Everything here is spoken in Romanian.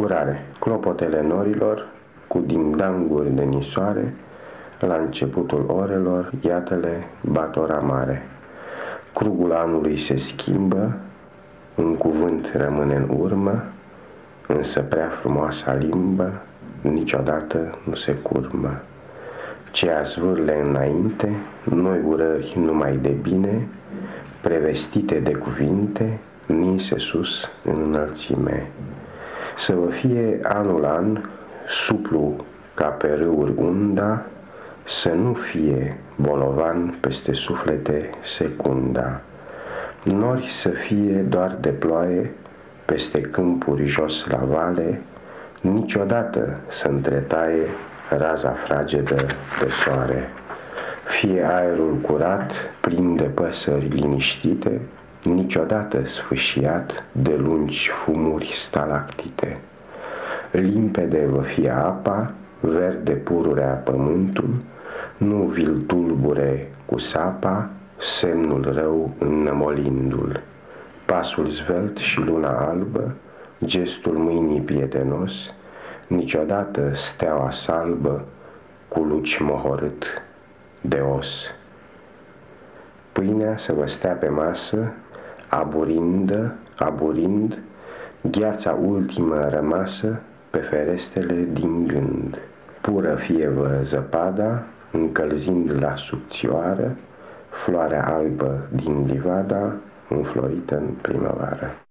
Urare, clopotele norilor, cu dingdanguri de nisoare, la începutul orelor, iată-le bat ora mare. Crugul anului se schimbă, un cuvânt rămâne în urmă, însă prea frumoasa limbă niciodată nu se curmă. Ce zvârle înainte, noi urări numai de bine, prevestite de cuvinte, ninse sus în înălțime. Să vă fie anul an suplu ca pe râuri unda, să nu fie bolovan peste suflete secunda. Nori să fie doar de ploaie peste câmpuri jos la vale, niciodată să întretaie raza fragedă de soare. Fie aerul curat, plin de păsări liniștite, niciodată sfâșiat de lungi fumuri stalactite. Limpede vă fie apa, verde pururea pământul, nu vi-l tulbure cu sapa, semnul rău înnămolindu-l. Pasul zvelt și luna albă, gestul mâinii prietenos, niciodată steaua salbă cu luci mohorât de os. Pâinea să vă stea pe masă, aburindă, aburind, gheața ultimă rămasă pe ferestele din gând. Pură fie vă zăpada, încălzind la subțioară, floarea albă din livada, înflorită în primăvară.